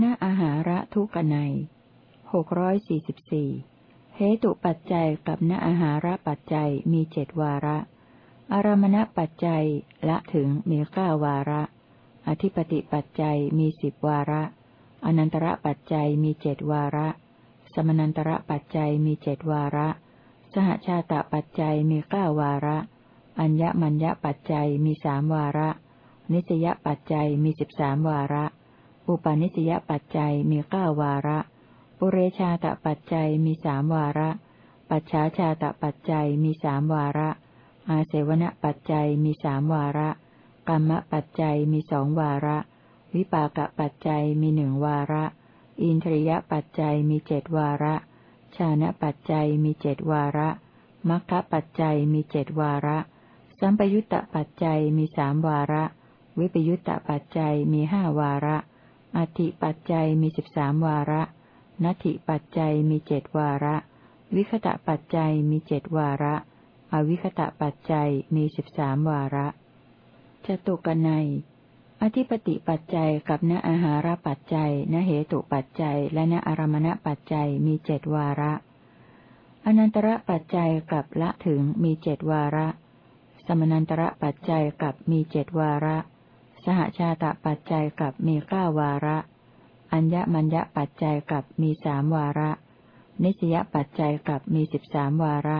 ณอาหาระทุกนัยหกร้อยสี่สิบสี่เหตุปัจจัยกับณอาหาระปัจจัยมีเจ็ดวาระ อารมณปัจจัยละถึงมีเก้าวาระ อธิปติปัจจัยมีสิบวาระ อนันตระปัจจัยมีเจ็ดวาระ สมนันตระปัจจัยมีเจ็ดวาระ สหชาตปัจจัยมีเก้าวาระ อัญญมัญญปัจจัยมีสามวาระ นิสยปัจจัยมีสิบสามวาระ อุปาณิสยปัจจัยมีเก้าวาระ ปุเรชาตปัจจัยมีสามวาระ ปัจฉาชาตปัจจัยมีสามวาระ อาเสวนปัจจัยมีสามวาระ กรรมปัจจัยมีสองวาระ วิปากปัจจัยมีหนึ่งวาระ อินทรียปัจจัยมีเจดวาระ ชานะปัจจัยมีเจดวาระมัคคะปัจจัยมีเจดวาระ สัมปยุตตปัจจัยมีสามวาระ วิปยุตตปัจจัยมีห้าวาระ อธิปัจจัยมีสิบสามวาระ นัตถิปัจจัยมีเจดวาระ วิคตะปัจจัยมีเจดวาระ อวิคตะปัจจัยมีสิบสามวาระจตุกนัย อธิปติปัจจัยกับณอาหารปัจจัยณเหตุปัจจัย และณอารมณปัจจัยมีเจดวาระ อนันตระปัจจัยกับละถึงมีเจดวาระ สมนันตระปัจจัยกับมีเจดวาระ สหชาตปัจจัยกับมีเก้าวาระ อัญญมัญญปัจจัยกับมีสามวาระ นิสยปัจจัยกับมีสิบสามวาระ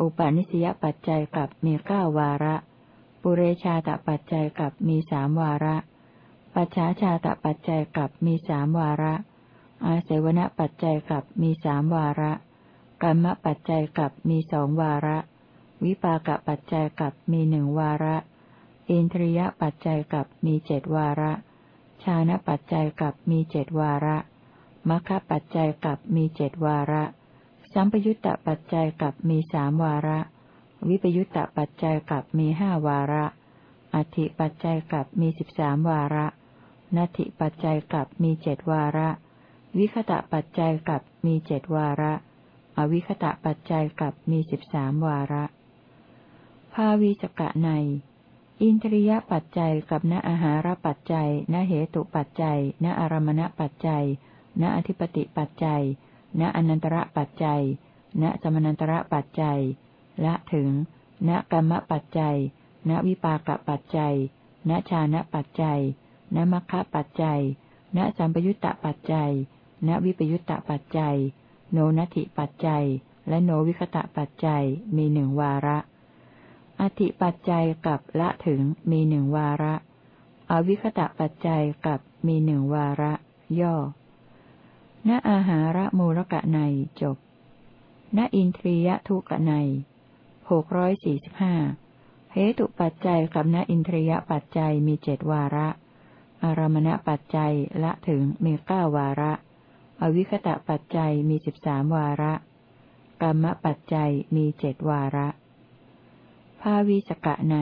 อุปาณิสยปัจจัยกับมีเก้าวาระ ปุเรชาตปัจจัยกับมีสามวาระ ปัจฉาชาตปัจจัยกับมีสามวาระ อาเสวนปัจจัยกับมีสามวาระกรรมปัจจัยกับมีสองวาระ วิปากปัจจัยกับมีหนึ่งวาระ อินทรียปัจจัยกับมีเจ็ดวาระ ชานะปัจจัยกับมีเจดวาระมัคคะปัจจัยกับมีเจดวาระ สัมปยุตตปัจจัยกับมีสามวาระ วิปยุตตปัจจัยกับมีห้าวาระ อธิปัจจัยกับมีสิบสามวาระ นัตถิปัจจัยกับมีเจดวาระ วิคตะปัจจัยกับมีเจดวาระ อวิคตะปัจจัยกับมีสิบสามวาระ ภาวีสกะใน อินทรียปัจจัยกับณอาหารปัจจัย ณเหตุปัจจัย ณอารมณปัจจัย ณอธิปติปัจจัย ณอนันตระปัจจัย ณสมนันตระปัจจัย ละถึง ณกรรมปัจจัย ณวิปากปัจจัย ณชานะปัจจัย ณมัคคะปัจจัย ณสัมปยุตตปัจจัย ณวิปยุตตปัจจัย โนนัตถิปัจจัย และโนวิคตะปัจจัย มีหนึ่งวาระ อธิปัจจัยกับละถึงมีหนึ่งวาระ อวิคตะปัจจัยกับมีหนึ่งวาระ ย่อ ณอาหาระมูลกะในจบ ณอินทรียทุกะในหกร้อยสี่สิบห้าเหตุปัจจัยกับณอินทรียปัจจัยมีเจ็ดวาระ อารมณปัจจัยละถึงมีเก้าวาระ อวิคตะปัจจัยมีสิบสามวาระกรรมปัจจัยมีเจ็ดวาระ ภาวีสกะใน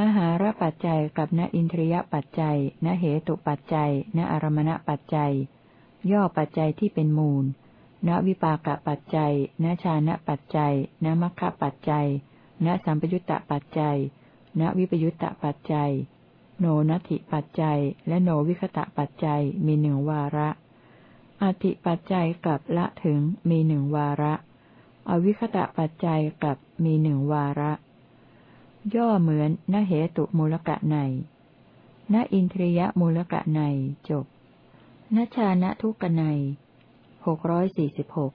อาหารปัจจัยกับณอินทรียปัจจัย ณเหตุปัจจัย ณอารมณปัจจัย ย่อปัจจัยที่เป็นมูล ณวิปากปัจจัย ณชานะปัจจัย ณมัคคะปัจจัย ณสัมปยุตตปัจจัย ณวิปยุตตปัจจัย โนนัตถิปัจจัย และโนวิคตะปัจจัยมีหนึ่งวาระอธิปัจจัยกับละถึงมีหนึ่งวาระ อวิคตะปัจจัยกับมีหนึ่งวาระ ย่อเหมือนนเหตุมูลกะในณอินทรียมูลกะในจบนชาณทุกในหกร้อยสี่สิบหก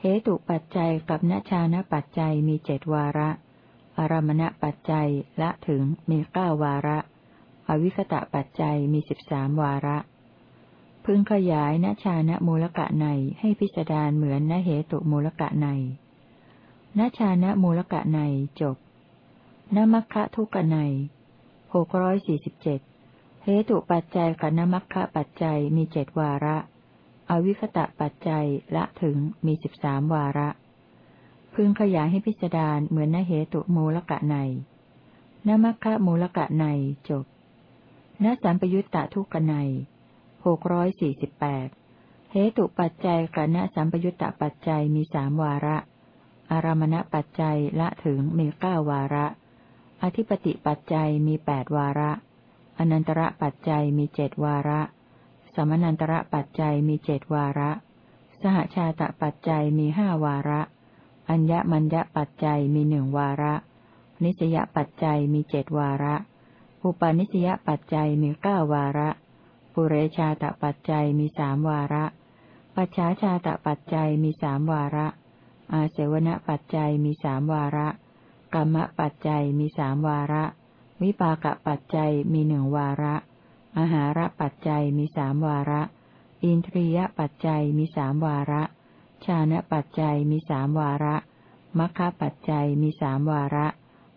เหตุปัจจัยกับนชาณปัจจัยมีเจ็ดวาระ อารมณปัจจัยละถึงมีเก้าวาระ อวิคตะปัจจัยมีสิบสามวาระ พึงขยายนชาณมูลกะในให้พิจารณาเหมือนนเหตุมูลกะในนชาณมูลกะในจบ นมัคคะทุกนัยหกร้อยสี่สิบเจ็ดเหตุปัจจัยกับนมัคคะปัจจัยมีเจ็ดวาระ อวิคตะปัจจัยละถึงมีสิบสามวาระ พึงขยายให้พิจารณาเหมือนนเหตุมูลกะในนมัคคะมูลกะในจบนสัมปยุตตะทุกนัยหกร้อยสี่สิบแปดเหตุปัจจัยกับนสัมปยุตตะปัจจัยมีสามวาระ อารมณปัจจัยละถึงมีเก้าวาระ อธิปติปัจจัยมีแปดวาระ อนันตระปัจจัยมีเจ็ดวาระสสมนันตระปัจจัยมีเจดวาระ สหชาตปัจจัยมีห้าวาระ อัญญมัญญปัจจัยมีหนึ่งวาระ นิสยปัจจัยมีเจดวาระ อุปาณิสยปัจจัยมีเก้าวาระ ปุเรชาตปัจจัยมีสามวาระ ปัจฉาชาตปัจจัยมีสามวาระ อาเสวนปัจจัยมีสามวาระ กรรมปัจจัยมีสามวาระ วิปากปัจจัยมีหนึ่งวาระอาหารปัจจัยมีสามวาระ อินทรียปัจจัยมีสามวาระ ชานะปัจจัยมีสามวาระมัคคะปัจจัยมีสามวาระ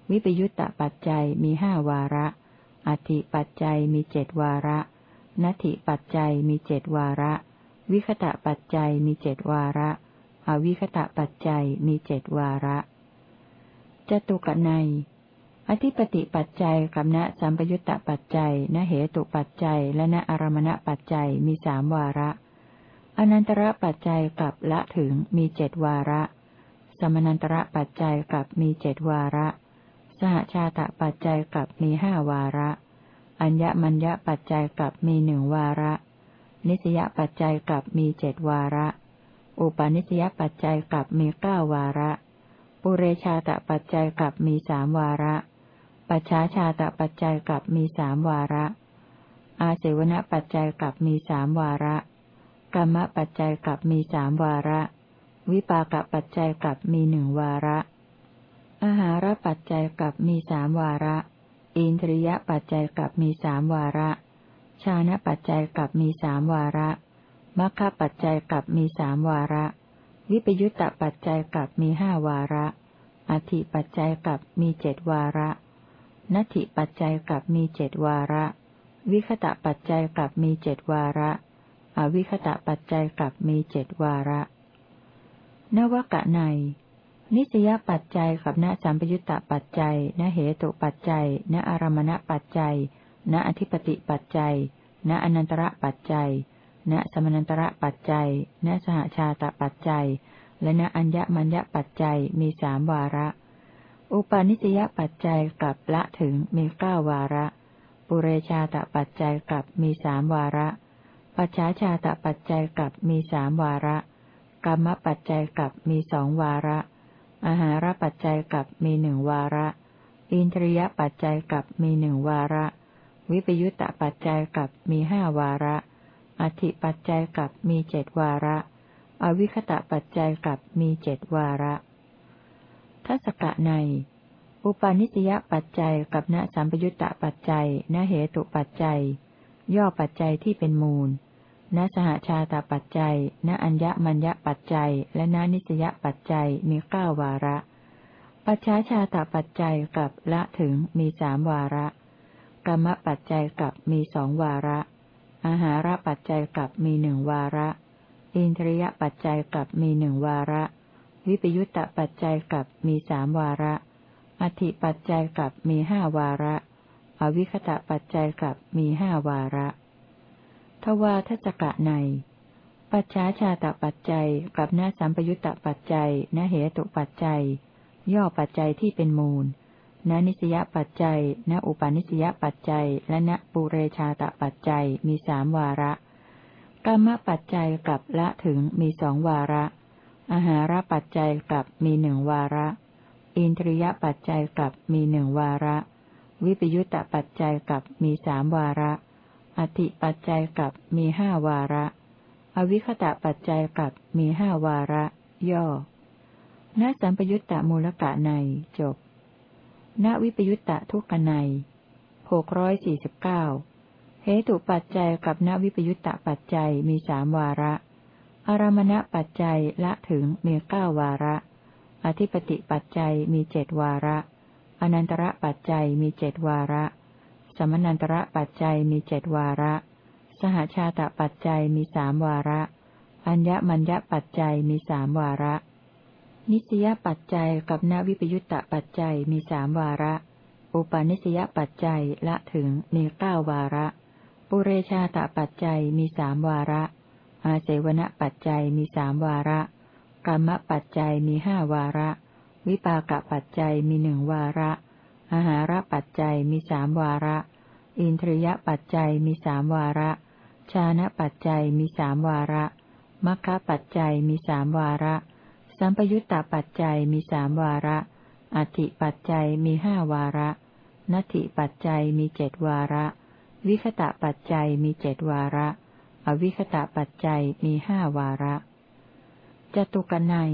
วิปยุตตปัจจัยมีห้าวาระ อธิปัจจัยมีเจดวาระ นัตถิปัจจัยมีเจดวาระ วิคตะปัจจัยมีเจดวาระ อวิคตะปัจจัยมีเจดวาระ จตุกนัย อธิปติปัจจัยกับณสัมปยุตตปัจจัยณเหตุปัจจัย และณอารมณปัจจัยมีสามวาระ อนันตระปัจจัยกับละถึงมีเจ็ดวาระ สมนันตระปัจจัยกับมีเจ็ดวาระ สหชาตะปัจจัยกับมีห้าวาระ อัญญมัญญปัจจัยกับมีหนึ่งวาระ นิสยปัจจัยกับมีเจ็ดวาระ อุปาณิสยปัจจัยกับมีเก้าวาระ ปุเรชาตปัจจัยกับมีสามวาระ ปัจฉาชาตปัจจัยกับมีสามวาระ อาเสวนปัจจัยกับมีสามวาระ กรรมปัจจัยกับมีสามวาระ วิปากปัจจัยกับมีหนึ่งวาระ อาหารปัจจัยกับมีสามวาระ อินทรียปัจจัยกับมีสามวาระ ชานะปัจจัยกับมีสามวาระมัคคปัจจัยกับมีสามวาระ วิปยุตตปัจจัยกับมีห้าวาระอธิปัจจัยกับมีเจ็ดวาระนัตถิปัจจัยกับมีเจ็ดวาระ วิคตะปัจจัยกับมีเจ็ดวาระ อวิคตะปัจจัยกับมีเจ็ดวาระ นวกะใน นิสยปัจจัยกับณสัมปยุตตปัจจัย ณเหตุปัจจัย ณอารมณปัจจัย ณอธิปติปัจจัย ณอนันตระปัจจัย ณสมนันตระปัจจัย ณสหชาตปัจจัย และณอัญญมัญญปัจจัยมีสามวาระ อุปาณิสยปัจจัยกับละถึงมีเก้าวาระ ปุเรชาตปัจจัยกับมีสามวาระ ปัจฉาชาตปัจจัยกับมีสามวาระ กรรมปัจจัยกับมีสองวาระ อาหารปัจจัยกับมีหนึ่งวาระ อินทรียปัจจัยกับมีหนึ่งวาระ วิปยุตตปัจจัยกับมีห้าวาระ อธิปัจจัยกับมีเจ็ดวาระ อวิคตะปัจจัยกับมีเจ็ดวาระทัศกะใน อุปาณิสยปัจจัยกับณสัมปยุตตปัจจัยณเหตุปัจจัย ย่อปัจจัยที่เป็นมูล ณสหชาตปัจจัย ณอัญญมัญญปัจจัย และณนิสยปัจจัยมีเก้าวาระ ปัจฉาชาตปัจจัยกับละถึงมีสามวาระกรรมปัจจัยกับมีสองวาระ อาหารปัจจัยกลับมีหนึ่งวาระ อินทรียปัจจัยกลับมีหนึ่งวาระ วิปยุตตปัจจัยกลับมีสามวาระ อธิปัจจัยกลับมีห้าวาระ อวิคตะปัจจัยกลับมีห้าวาระ ทวาทศกะใน ปัจฉาชาตปัจจัยกับณสัมปยุตตปัจจัยณเหตุปัจจัย ย่อปัจจัยที่เป็นมูล ณนิสยปัจจัย ณอุปาณิสยปัจจัย และณปุเรชาตปัจจัยมีสามวาระ กรรมปัจจัยกับละถึงมีสองวาระ อาหารปัจจัยกับมีหนึ่งวาระ อินทรียปัจจัยกับมีหนึ่งวาระ วิปยุตตปัจจัยกับมีสามวาระ อธิปัจจัยกับมีห้าวาระ อวิคตะปัจจัยกับมีห้าวาระ ย่อณสัมปยุตตมูลกะในจบ ณวิปยุตตะทุกในหกร้อยสี่สิบเก้าเหตุปัจจัยกับณวิปยุตตะปัจจัยมีสามวาระ อารมณปัจจัยละถึงมีเก้าวาระ อธิปติปัจจัยมีเจดวาระ อนันตระปัจจัยมีเจดวาระ สมนันตระปัจจัยมีเจดวาระ สหชาตปัจจัยมีสามวาระ อัญญมัญญปัจจัยมีสามวาระ นิสยปัจจัยกับนวิปยุตตปัจจัยมีสามวาระ อุปาณิสยปัจจัยละถึงมีเก้าวาระ ปุเรชาตปัจจัยมีสามวาระ อาเสวนปัจจัยมีสามวาระกรรมปัจจัยมีห้าวาระ วิปากปัจจัยมีหนึ่งวาระ อาหารปัจจัยมีสามวาระ อินทรียปัจจัยมีสามวาระ ชานะปัจจัยมีสามวาระมัคคะปัจจัยมีสามวาระ สัมปยุตตปัจจัยมีสามวาระ อธิปัจจัยมีห้าวาระ นัตถิปัจจัยมีเจ็ดวาระ วิคตะปัจจัยมีเจ็ดวาระ อวิคตะปัจจัยมีห้าวาระจตุกนัย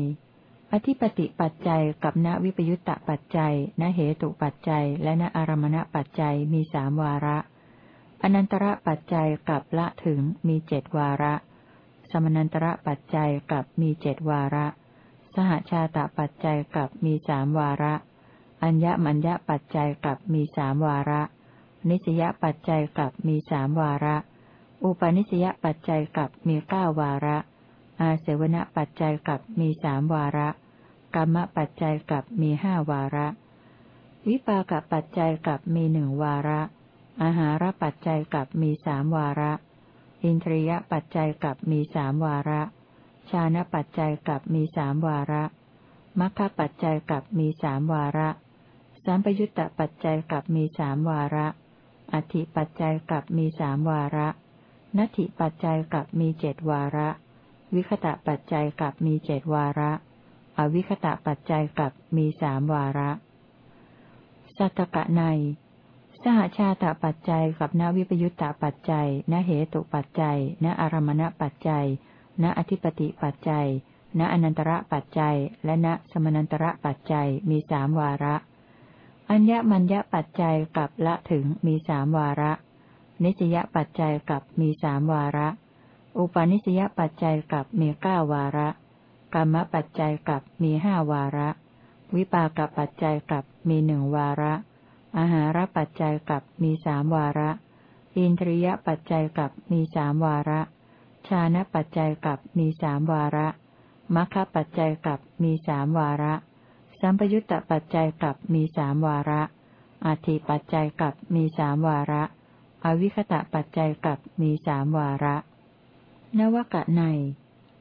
อธิปติปัจจัยกับณวิปยุตตปัจจัย ณเหตุปัจจัย และณอารมณปัจจัยมีสามวาระ อนันตระปัจจัยกับละถึงมีเจ็ดวาระ สมนันตระปัจจัยกับมีเจ็ดวาระ สหชาตปัจจัยกับมีสามวาระ อัญญมัญญปัจจัยกับมีสามวาระ นิสยปัจจัยกับมีสามวาระ อุปนิสยปัจจัยกับมีเก้าวาระ อาเสวนปัจจัยกับมีสามวาระ กรรมปัจจัยกับมีห้าวาระ วิปากปัจจัยกับมีหนึ่งวาระ อาหารปัจจัยกับมีสามวาระ อินทรียปัจจัยกับมีสามวาระ ชานะปัจจัยกับมีสามวาระมัคคปัจจัยกับมีสามวาระ สัมปยุตตปัจจัยกับมีสามวาระ อธิปัจจัยกับมีสามวาระ นัตถิปัจจัยกับมีเจ็ดวาระ วิคตะปัจจัยกับมีเจ็ดวาระ อวิคตะปัจจัยกับมีสามวาระ สัตตกะใน สหชาตปัจจัยกับนวิปยุตตปัจจัย นเหตุปัจจัย นอารมณปัจจัย นอธิปติปัจจัยนอนันตระปัจจัย และนสมนันตระปัจจัยมีสามวาระ อัญญมัญญปัจจัยกับละถึงมีสามวาระ นิสยปัจจัยกับมีสามวาระ อุปนิสยปัจจัยกับมีเก้าวาระ กรรมปัจจัยกับมีห้าวาระ วิปากปัจจัยกับมีหนึ่งวาระ อาหารปัจจัยกับมีสามวาระ อินทรียปัจจัยกับมีสามวาระ ชานะปัจจัยกับมีสามวาระมัคคปัจจัยกับมีสามวาระ สัมปยุตตปัจจัยกับมีสามวาระอาทิปัจจัยกับมีสามวาระ อวิคตะปัจจัยกับมีสามวาระ นวกะใน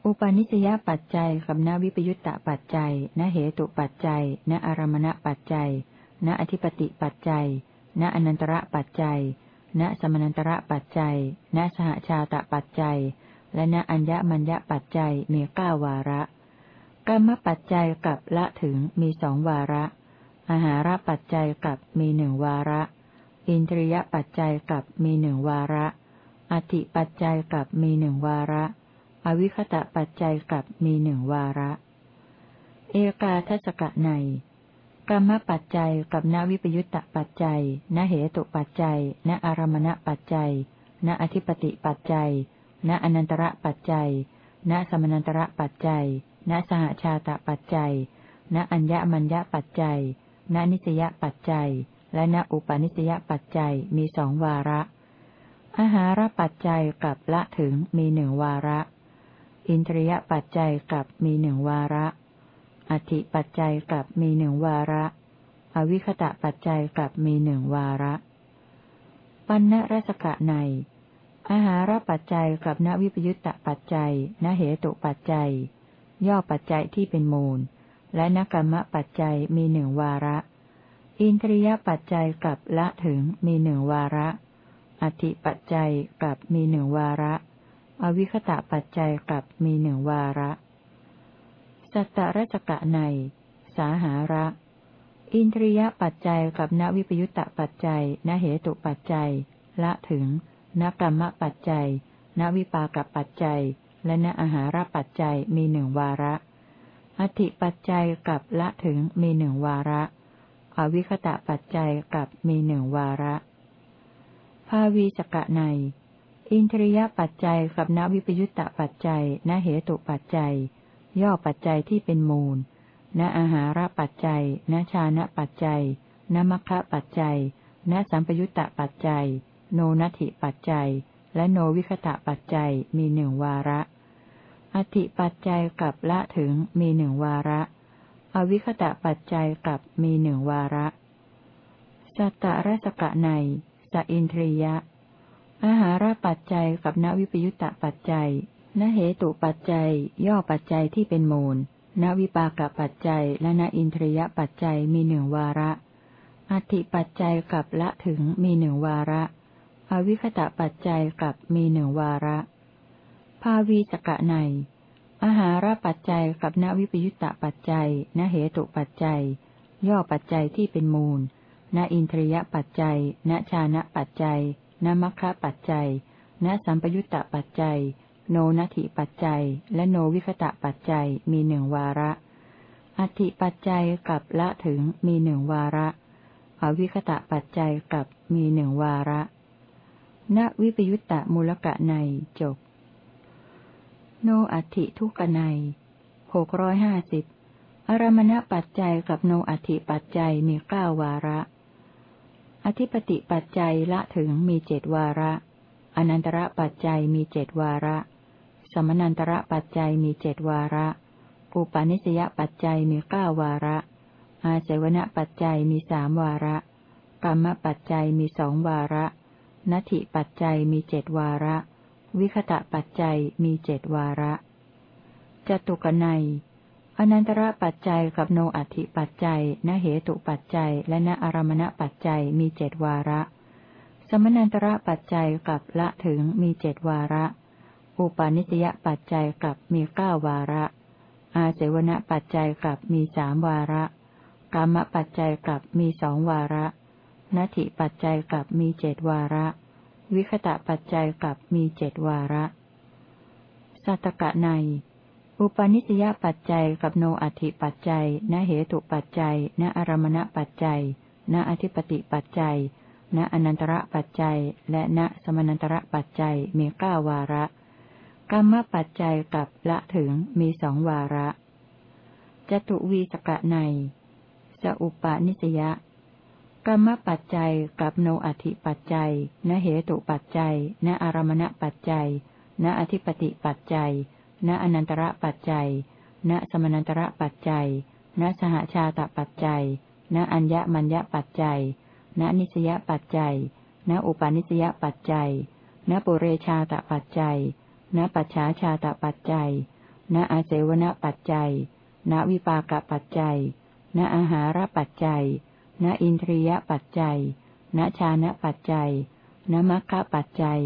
อุปาณิสยปัจจัยกับนวิปยุตตปัจจัยณเหตุปัจจัยณอารมณปัจจัย ณอธิปติปัจจัย ณอนันตระปัจจัย ณสมนันตระปัจจัย ณสหชาตะปัจจัย และณอัญญมัญญปัจจัยมีเก้าวาระ กรรมปัจจัยกับละถึงมีสองวาระ อาหารปัจจัยกับมีหนึ่งวาระ อินทรียปัจจัยกับมีหนึ่งวาระ อธิปัจจัยกับมีหนึ่งวาระ อวิคตะปัจจัยกับมีหนึ่งวาระ เอกาทัศกะในกรรมปัจจัยกับนวิปยุตตปัจจัยนเหตุปัจจัยนอารมณปัจจัยนอธิปติปัจจัย นอนันตระปัจจัยนสมนันตระปัจจัยนสหชาตปัจจัยนอัญญมัญญปัจจัยนนิสยปัจจัย และนอุปนิสยปัจจัยมีสองวาระ อาหารปัจจัยกับละถึงมีหนึ่งวาระ อินทรียปัจจัยกับมีหนึ่งวาระอธิปัจจัยกับมีหนึ่งวาระ อวิคตะปัจจัยกับมีหนึ่งวาระ ปัณณรสกะใน อาหารปัจจัยกับนวิปยุตตปัจจัยนเหตุปัจจัย ย่อปัจจัยที่เป็นมูล และนกรรมปัจจัยมีหนึ่งวาระ อินทรียปัจจัยกับละถึงมีหนึ่งวาระ อธิปัจจัยกับมีหนึ่งวาระ อวิคตะปัจจัยกับมีหนึ่งวาระสัตตรจกะใน สาหาระ อินทรียปัจจัยกับนวิปยุตตปัจจัยนเหตุปัจจัย ละถึง นกรรมปัจจัยนวิปากปัจจัย และนอาหารปัจจัยมีหนึ่งวาระ อธิปัจจัยกับละถึงมีหนึ่งวาระ อวิคตะปัจจัยกับมีหนึ่งวาระ ภาวีสกะใน อินทรียปัจจัยกับนวิปยุตตปัจจัยนเหตุปัจจัย ย่อปัจจัยที่เป็นมูล ณอาหารปัจจัย ณชานะปัจจัย ณมัคคะปัจจัย ณสัมปยุตตปัจจัย โนนัตถิปัจจัย และโนวิคตะปัจจัยมีหนึ่งวาระ อธิปัจจัยกับละถึงมีหนึ่งวาระ อวิคตะปัจจัยกับมีหนึ่งวาระ สัตตรสกะในสอินทรียะ อาหารปัจจัยกับนวิปยุตตปัจจัยนเหตุปัจจัย ย่อปัจจัยที่เป็นมูลนวิปากปัจจัย และนอินทรียปัจจัยมีหนึ่งวาระอธิปัจจัยกับละถึงมีหนึ่งวาระ อวิคตะปัจจัยกับมีหนึ่งวาระ ภาวีสกะในอาหารปัจจัยกับนวิปยุตตปัจจัยนเหตุปัจจัย ย่อปัจจัยที่เป็นมูล ณอินทรียปัจจัย ณชานะปัจจัย ณมัคคะปัจจัย ณสัมปยุตตปัจจัย โนนัติปัจจัย และโนวิคตะปัจจัยมีหนึ่งวาระ อธิปัจจัยกับละถึงมีหนึ่งวาระ อวิคตะปัจจัยกับมีหนึ่งวาระ ณวิปยุตตะมูลกะในจบ โนอัติทุกในหกร้อยห้าสิบอารมณปัจจัยกับโนอัติปัจจัยมีเก้าวาระ อธิปติปัจจัยละถึงมีเจดวาระ อนันตระปัจจัยมีเจดวาระ สมนันตระปัจจัยมีเจดวาระ อุปาณิสยปัจจัยมีเก้าวาระ อาเสวณปัจจัยมีสามวาระกรรมปัจจัยมีสองวาระ นัตถิปัจจัยมีเจดวาระ วิคตะปัจจัยมีเจดวาระจตุกนัยอนันตระปัจจัยกับโนอัติปัจจัยนเหตุปัจจัย และนอารมณปัจจัยมีเจดวาระ สมนันตระปัจจัยกับละถึงมีเจดวาระ อุปาณิสยปัจจัยกับมีเก้าวาระ อาเสวณปัจจัยกับมีสามวาระกรรมปัจจัยกับมีสองวาระ นัตถิปัจจัยกับมีเจดวาระ วิคตะปัจจัยกับมีเจดวาระ สัตกะใน อุปนิสยปัจจัยกับโนอัติปัจจัย ณเหตุปัจจัย ณอารมณปัจจัย ณอธิปติปัจจัย ณอนันตระปัจจัย และณสมนันตระปัจจัยมีเก้าวาระ กรรมปัจจัยกับละถึงมีสองวาระจตุวีสกะในสอุปาณิสยา กรรมปัจจัยกับโนอธิปัจจัยนเหตุปัจจัยนอารมณปัจจัยนอธิปติปัจจัยนอนันตระปัจจัยนสมนันตระปัจจัยนสหชาตปัจจัยนอัญญมัญญปัจจัยนนิสยปัจจัยนอุปาณิสยปัจจัยนปุเรชาตปัจจัย ณปัจฉาชาตปัจจัย ณอาเสวนปัจจัย ณวิปากปัจจัย ณอาหารปัจจัย ณอินทรียปัจจัย ณชานะปัจจัย ณมัคคะปัจจัย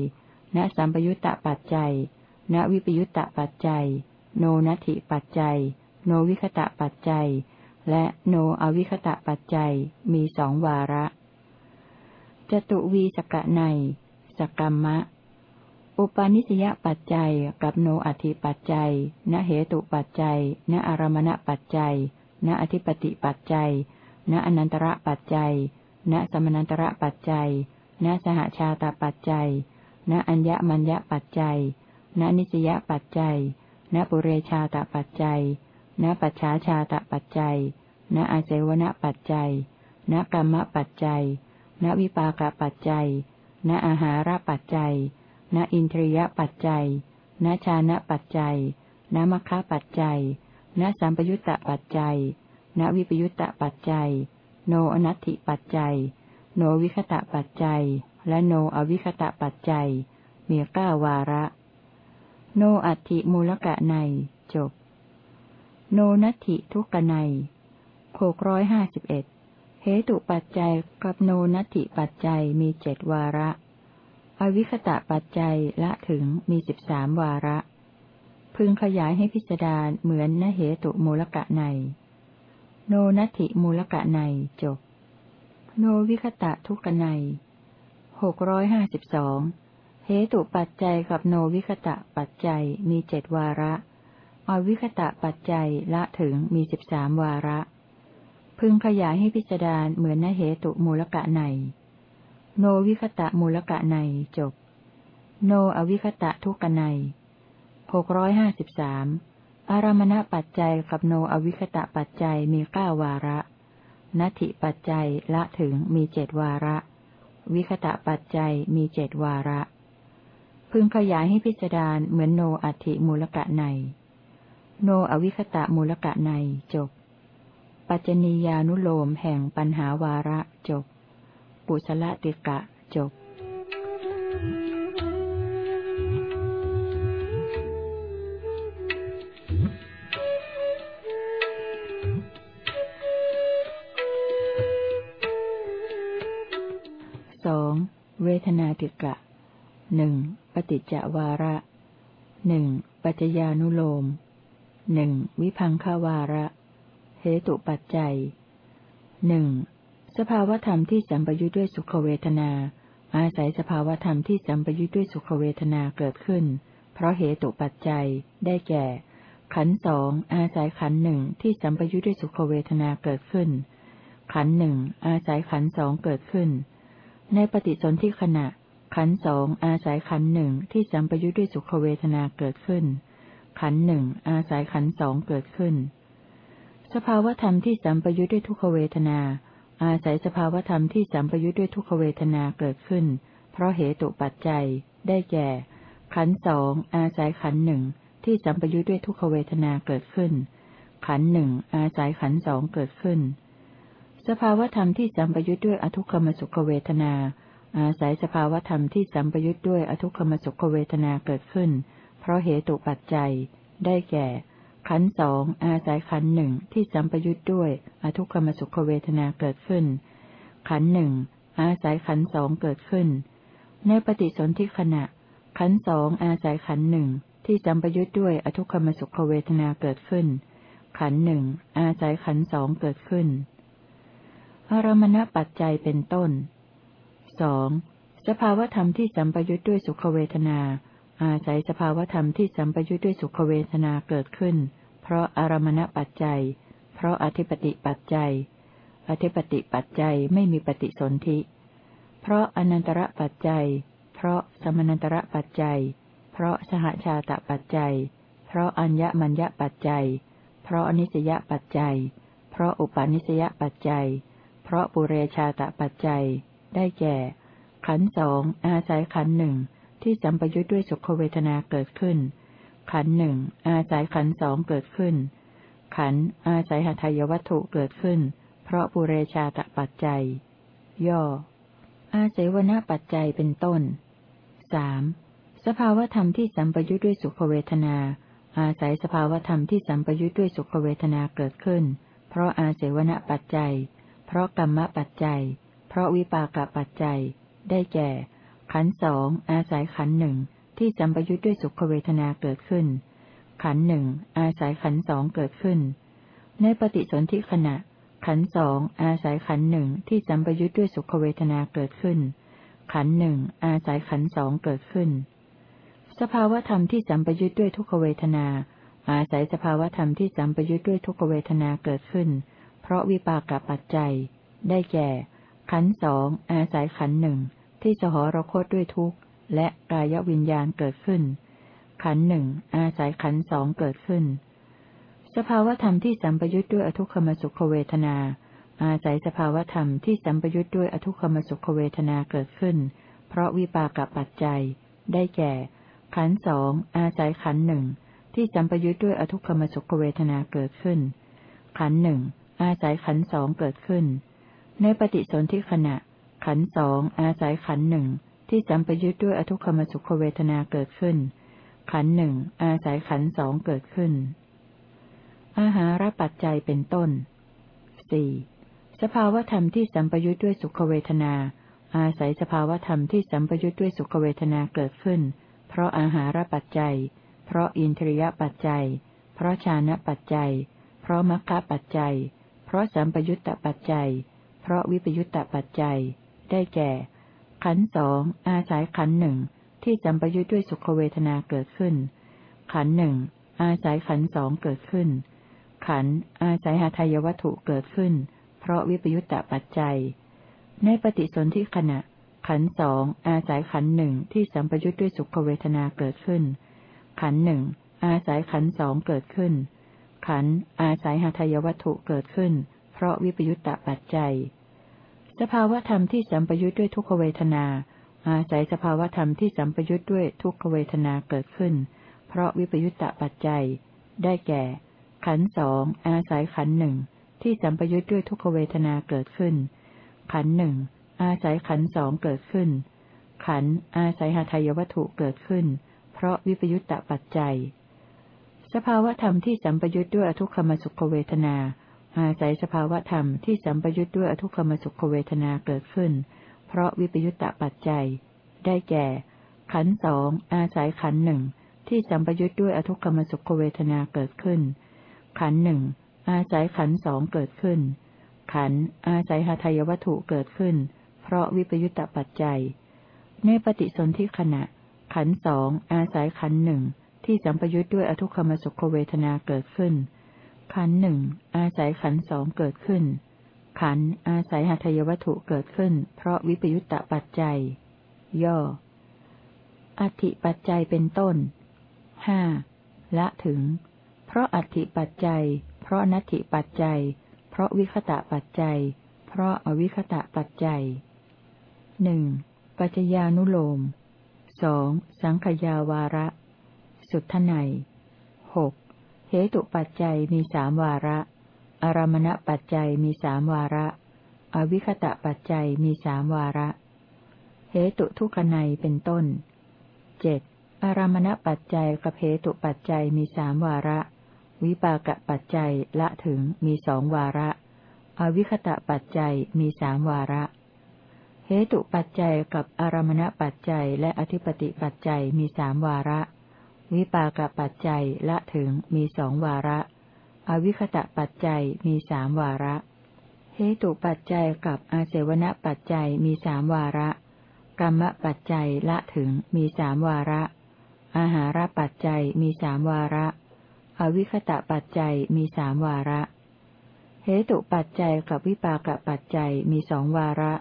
ณสัมปยุตตปัจจัย ณวิปยุตตปัจจัย โนนัตถิปัจจัย โนวิคตะปัจจัย และโนอวิคตะปัจจัย มีสองวาระ จตุวีสกะในสกรรมะ อุปาณิสยปัจจัยกับโนอัติปัจจัย ณเหตุปัจจัย ณอารมณปัจจัย ณอธิปติปัจจัย ณอนันตระปัจจัย ณสมนันตระปัจจัย ณสหชาตปัจจัย ณอัญญมัญญปัจจัย ณนิสยปัจจัย ณปุเรชาตปัจจัย ณปัจฉาชาตปัจจัย ณอาเจวณปัจจัย ณกรรมปัจจัย ณวิปากปัจจัย ณอาหารปัจจัย ณอินทรียปัจจัย ณชานะปัจจัย ณมัคคะปัจจัย ณสัมปยุตตปัจจัย ณวิปยุตตปัจจัย โนอนัตถิปัจจัย โนวิคตะปัจจัย และโนอวิคตะปัจจัย มีเก้าวาระ โนอัตถิมูลกะในจบ โนนัตถิทุกกะในหกร้อยห้าสิบเอ็ดเหตุปัจจัยกับโนนัตถิปัจจัยมีเจ็ดวาระ อวิคตะปัจจัยละถึงมีสิบสามวาระ พึงขยายให้พิจารณาเหมือนนเหตุมูลกะใน โนนัตถิมูลกะในจบ โนวิคตะทุกในหกร้อยห้าสิบสองเหตุปัจจัยกับโนวิคตะปัจจัยมีเจ็ดวาระ อวิคตะปัจจัยละถึงมีสิบสามวาระ พึงขยายให้พิจารณาเหมือนนเหตุมูลกะใน โนวิคตะมูลกะในจบ โนอวิคตะทุกในหกร้อยห้าสิบสาม อารมณปัจจัยกับโนอวิคตะปัจจัยมีเก้าวาระ นัตถิปัจจัยละถึงมีเจดวาระ วิคตะปัจจัยมีเจดวาระ พึงขยายให้พิจารณาเหมือนโนอัติมูลกะใน โนอวิคตะมูลกะในจบ ปัจจนียานุโลมแห่งปัญหาวาระจบ ปุชละติกะจบ ททนาติกะหนึ่งปฏิจจวาระหนึ่งปัจจญานุโลมหนึ่งวิพังคาวาระ เหตุปัจจัยหนึ่งสภาวธรรมที่สัมปยุทธ์ด้วยสุขเวทนา อาศัยสภาวธรรมที่สัมปยุทธ์ด้วยสุขเวทนาเกิดขึ้น เพราะเหตุปัจจัยได้แก่ ขันสองอาศัยขันหนึ่งที่สัมปยุทธ์ด้วยสุขเวทนาเกิดขึ้น ขันหนึ่งอาศัยขันสองเกิดขึ้น ในปฏิสนธิขณะ ขันสองอาศัยขันหนึ่งที่สัมปยุทธ์ด้วยสุขเวทนาเกิดขึ้น ขันหนึ่งอาศัยขันสองเกิดขึ้น สภาวธรรมที่สัมปยุทธ์ด้วยทุกขเวทนา อาศัยสภาวธรรมที่สัมปยุทธ์ด้วยทุกขเวทนาเกิดขึ้น เพราะเหตุปัจจัย ได้แก่ ขันสองอาศัยขันหนึ่งที่สัมปยุทธ์ด้วยทุกขเวทนาเกิดขึ้น ขันหนึ่งอาศัยขันสองเกิดขึ้น สภาวธรรมที่สัมปยุทธ์ด้วยอทุกขมสุขเวทนา อาศัยสภาวธรรมที่สัมปยุทธ์ด้วยอทุกขมสุขเวทนาเกิดขึ้น เพราะเหตุปัจจัย ได้แก่ ขันสองอาศัยขันหนึ่งที่สัมปยุทธ์ด้วยอทุกขมสุขเวทนาเกิดขึ้น ขันหนึ่งอาศัยขันสองเกิดขึ้น ในปฏิสนธิขณะ ขันสองอาศัยขันหนึ่งที่สัมปยุทธ์ด้วยอทุกขมสุขเวทนาเกิดขึ้น ขันหนึ่งอาศัยขันสองเกิดขึ้น อารมณปัจจัยเป็นต้นสองสภาวธรรมที่สัมปยุทธ์ด้วยสุขเวทนา อาศัยสภาวธรรมที่สัมปยุทธ์ด้วยสุขเวทนาเกิดขึ้น เพราะอารมณปัจจัย เพราะอธิปติปัจจัย อธิปติปัจจัยไม่มีปฏิสนธิ เพราะอนันตระปัจจัย เพราะสมนันตระปัจจัย เพราะสหชาตปัจจัย เพราะอัญญมัญญปัจจัย เพราะอนิสยปัจจัย เพราะอุปาณิสยปัจจัย เพราะปุเรชาตปัจจัย ได้แก่ ขันสองอาศัยขันหนึ่งที่สัมปยุทธ์ด้วยสุขเวทนาเกิดขึ้น ขันหนึ่งอาศัยขันสองเกิดขึ้น ขันอาศัยหทัยวัตถุเกิดขึ้น เพราะปุเรชาตปัจจัย ย่อ อาศัยวณปัจจัยเป็นต้นสามสภาวธรรมที่สัมปยุทธ์ด้วยสุขเวทนา อาศัยสภาวธรรมที่สัมปยุทธ์ด้วยสุขเวทนาเกิดขึ้น เพราะอาศัยวณปัจจัย เพราะกรรมปัจจัย เพราะวิปากปัจจัย ได้แก่ ขันสองอาศัยขันหนึ่งที่สัมปยุทธ์ด้วยสุขเวทนาเกิดขึ้น ขันหนึ่งอาศัยขันสองเกิดขึ้น ในปฏิสนธิขณะ ขันสองอาศัยขันหนึ่งที่สัมปยุทธ์ด้วยสุขเวทนาเกิดขึ้น ขันหนึ่งอาศัยขันสองเกิดขึ้น สภาวธรรมที่สัมปยุทธ์ด้วยทุกขเวทนา อาศัยสภาวธรรมที่สัมปยุทธ์ด้วยทุกขเวทนาเกิดขึ้น เพราะวิปากปัจจัย ได้แก่ ขันสองอาศัยขันหนึ่งที่สหรคตด้วยทุกข์และกายวิญญาณเกิดขึ้น ขันหนึ่งอาศัยขันสองเกิดขึ้น สภาวธรรมที่สัมปยุทธ์ด้วยอทุกขมสุขเวทนา อาศัยสภาวธรรมที่สัมปยุทธ์ด้วยอทุกขมสุขเวทนาเกิดขึ้น เพราะวิปากปัจจัย ได้แก่ ขันสองอาศัยขันหนึ่งที่สัมปยุทธ์ด้วยอทุกขมสุขเวทนาเกิดขึ้น ขันหนึ่ง อาศัยขันสองเกิดขึ้น ในปฏิสนธิขณะ ขันสองอาศัยขันหนึ่งที่สัมปยุทธ์ด้วยอทุกขมสุขเวทนาเกิดขึ้น ขันหนึ่งอาศัยขันสองเกิดขึ้น อาหารปัจจัยเป็นต้นสี่สภาวธรรมที่สัมปยุทธ์ด้วยสุขเวทนา อาศัยสภาวธรรมที่สัมปยุทธ์ด้วยสุขเวทนาเกิดขึ้น เพราะอาหารปัจจัย เพราะอินทรียปัจจัย เพราะชานะปัจจัย เพราะมัคคะปัจจัย เพราะสัมปยุตตปัจจัย เพราะวิปยุตตปัจจัย ได้แก่ ขันสองอาศัยขันหนึ่งที่สัมปยุทธ์ด้วยสุขเวทนาเกิดขึ้น ขันหนึ่งอาศัยขันสองเกิดขึ้น ขันอาศัยหาทายวัตถุเกิดขึ้น เพราะวิปยุตตปัจจัย ในปฏิสนธิขณะ ขันสองอาศัยขันหนึ่งที่สัมปยุทธ์ด้วยสุขเวทนาเกิดขึ้น ขันหนึ่งอาศัยขันสองเกิดขึ้น ขันอาศัยหาทายวัตถุเกิดขึ้น เพราะวิปยุตตปัจจัย สภาวธรรมที่สัมปยุทธ์ด้วยทุกขเวทนา อาศัยสภาวธรรมที่สัมปยุทธ์ด้วยทุกขเวทนาเกิดขึ้น เพราะวิปยุตตะปัจจัย ได้แก่ ขันสองอาศัยขันหนึ่งที่สัมปยุทธ์ด้วยทุกขเวทนาเกิดขึ้น ขันหนึ่งอาศัยขันสองเกิดขึ้น ขันอาศัยหาทายวัตถุเกิดขึ้น เพราะวิปยุตตะปัจจัย สภาวธรรมที่สัมปยุทธ์ด้วยอทุกขมสุขเวทนา อาศัยสภาวธรรมที่สัมปยุทธ์ด้วยอทุกขมสุขเวทนาเกิดขึ้น เพราะวิปยุตตะปัจจัย ได้แก่ ขันสองอาศัยขันหนึ่งที่สัมปยุทธ์ด้วยอทุกขมสุขเวทนาเกิดขึ้น ขันหนึ่งอาศัยขันสองเกิดขึ้น ขันอาศัยหาทายวัตถุเกิดขึ้น เพราะวิปยุตตปัจจัย ในปฏิสนธิขณะ ขันสองอาศัยขันหนึ่ง ที่สัมปยุทธ์ด้วยอทุกขมสุขเวทนาเกิดขึ้น ขันหนึ่งอาศัยขันสองเกิดขึ้น ขันอาศัยหาทายวัตถุเกิดขึ้น เพราะวิปยุตตปัจจัย ย่อ อธิปัจจัยเป็นต้นห้าละถึง เพราะอธิปัจจัย เพราะนัตถิปัจจัย เพราะวิคตะปัจจัย เพราะอวิคตะปัจจัยหนึ่งปัจจญานุโลมสองสังขยาวาระ สุทไนหกเหตุปัจจัยมีสามวาระ อารมณปัจจัยมีสามวาระ อวิคตะปัจจัยมีสามวาระ เหตุทุกนัยเป็นต้นเจ็ดอารมณปัจจัยกับเหตุปัจจัยมีสามวาระ วิปากปัจจัยละถึงมีสองวาระ อวิคตะปัจจัยมีสามวาระเหตุปัจจัยกับอารมณปัจจัยและอธิปติปัจจัยมีสามวาระ วิปากปัจจัยละถึงมีสองวาระ อวิคตะปัจจัยมีสามวาระ เหตุปัจจัยกับอาเสวนปัจจัยมีสามวาระ กรรมปัจจัยละถึงมีสามวาระ อาหารปัจจัยมีสามวาระ อวิคตะปัจจัยมีสามวาระ เหตุปัจจัยกับวิปากปัจจัยมีสองวาระ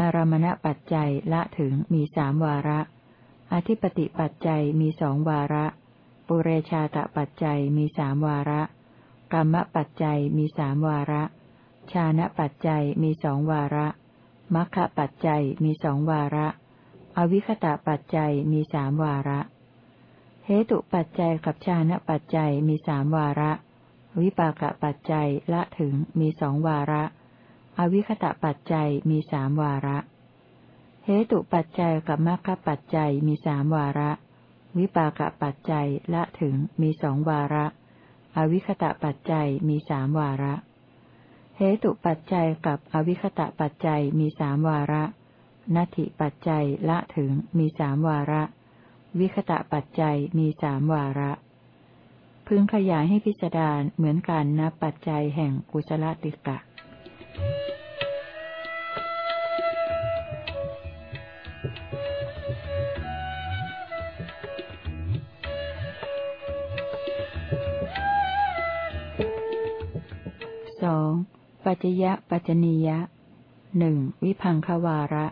อารมณปัจจัยละถึงมีสามวาระ อธิปติปัจจัยมีสองวาระ ปุเรชาตปัจจัยมีสามวาระ กรรมปัจจัยมีสามวาระ ชานะปัจจัยมีสองวาระมัคคะปัจจัยมีสองวาระ อวิคตะปัจจัยมีสามวาระ เหตุปัจจัยกับชานะปัจจัยมีสามวาระ วิปากปัจจัยละถึงมีสองวาระ อวิคตะปัจจัยมีสามวาระ เหตุปัจจัยกับมรรคปัจจัยมีสามวาระ วิปากปัจจัยละถึงมีสองวาระ อวิคตะปัจจัยมีสามวาระ เหตุปัจจัยกับอวิคตะปัจจัยมีสามวาระนัตถิปัจจัยละถึงมีสามวาระ วิคตะปัจจัยมีสามวาระ พึงขยายให้พิจารณาเหมือนการนับปัจจัยแห่งกุศลติกะส ปัจยะปัจจนียะหนึ่งวิพังควาระ